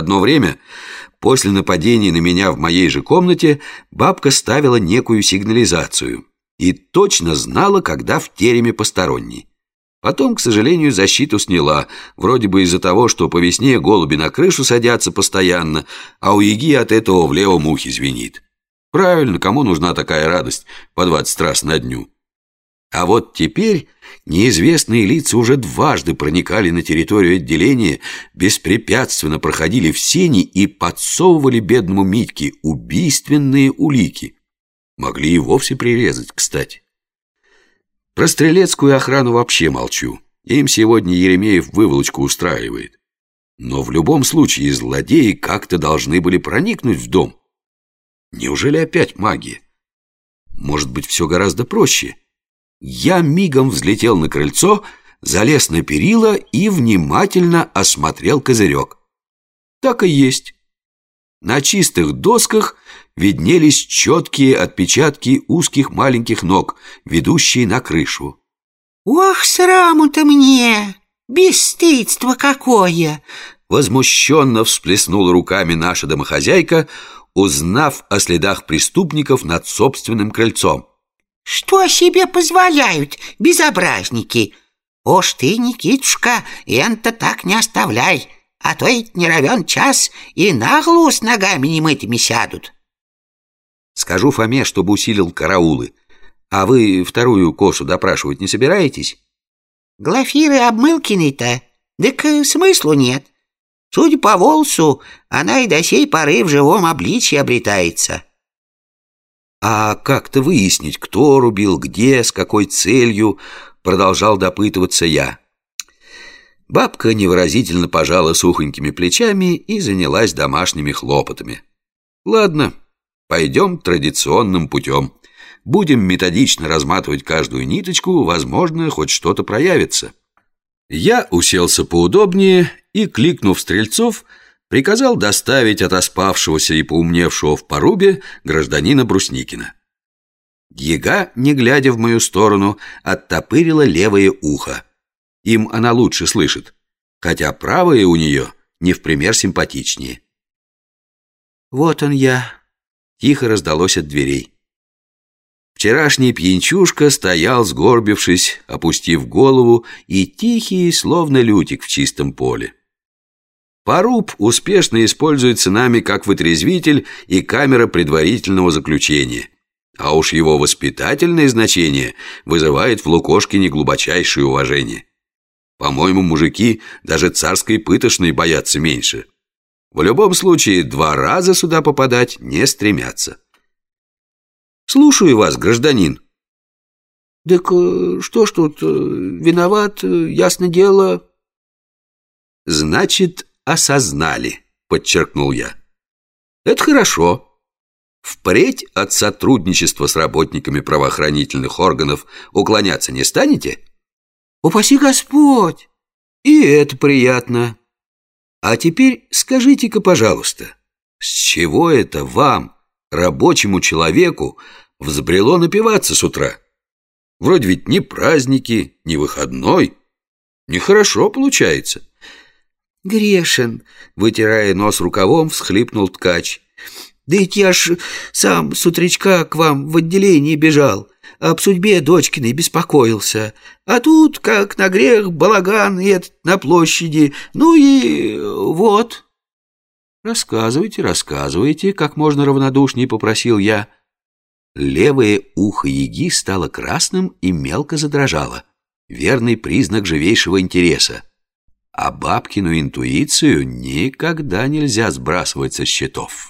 Одно время, после нападения на меня в моей же комнате, бабка ставила некую сигнализацию и точно знала, когда в тереме посторонний. Потом, к сожалению, защиту сняла, вроде бы из-за того, что по весне голуби на крышу садятся постоянно, а у Яги от этого в левом ухе звенит. Правильно, кому нужна такая радость по двадцать раз на дню? А вот теперь неизвестные лица уже дважды проникали на территорию отделения, беспрепятственно проходили в сени и подсовывали бедному Митьке убийственные улики. Могли и вовсе прирезать, кстати. Про стрелецкую охрану вообще молчу. Им сегодня Еремеев выволочку устраивает. Но в любом случае злодеи как-то должны были проникнуть в дом. Неужели опять магия? Может быть, все гораздо проще? Я мигом взлетел на крыльцо, залез на перила и внимательно осмотрел козырек. Так и есть. На чистых досках виднелись четкие отпечатки узких маленьких ног, ведущие на крышу. «Ох, сраму-то мне! Бесстыдство какое!» Возмущенно всплеснула руками наша домохозяйка, узнав о следах преступников над собственным крыльцом. «Что себе позволяют безобразники? Уж ты, Никитушка, энто так не оставляй, а то ведь не равен час и наглу с ногами немытыми сядут». Скажу Фоме, чтобы усилил караулы. А вы вторую косу допрашивать не собираетесь? Глафиры Обмылкиной-то, так смыслу нет. Судя по волосу, она и до сей поры в живом обличье обретается. А как-то выяснить, кто рубил, где, с какой целью, продолжал допытываться я. Бабка невыразительно пожала сухонькими плечами и занялась домашними хлопотами. Ладно, пойдем традиционным путем. Будем методично разматывать каждую ниточку, возможно, хоть что-то проявится. Я уселся поудобнее и, кликнув стрельцов, приказал доставить отоспавшегося и поумневшего в порубе гражданина Брусникина. Ега, не глядя в мою сторону, оттопырила левое ухо. Им она лучше слышит, хотя правое у нее не в пример симпатичнее. «Вот он я», — тихо раздалось от дверей. Вчерашний пьянчушка стоял, сгорбившись, опустив голову, и тихий, словно лютик в чистом поле. Поруб успешно используется нами как вытрезвитель и камера предварительного заключения. А уж его воспитательное значение вызывает в Лукошкине глубочайшее уважение. По-моему, мужики даже царской пытошной боятся меньше. В любом случае, два раза сюда попадать не стремятся. Слушаю вас, гражданин. Так э, что ж тут, э, виноват, э, ясно дело. Значит, осознали, подчеркнул я. Это хорошо. Впредь от сотрудничества с работниками правоохранительных органов уклоняться не станете? Упаси Господь! И это приятно. А теперь скажите-ка, пожалуйста, с чего это вам, рабочему человеку, взбрело напиваться с утра? Вроде ведь ни праздники, ни выходной. Нехорошо получается. Грешен, вытирая нос рукавом, всхлипнул ткач. Да ведь я ж сам с утречка к вам в отделении бежал, об судьбе дочкиной беспокоился. А тут, как на грех, балаган этот на площади, ну и вот. Рассказывайте, рассказывайте, как можно равнодушнее попросил я. Левое ухо Яги стало красным и мелко задрожало. Верный признак живейшего интереса. А бабкину интуицию никогда нельзя сбрасывать со счетов.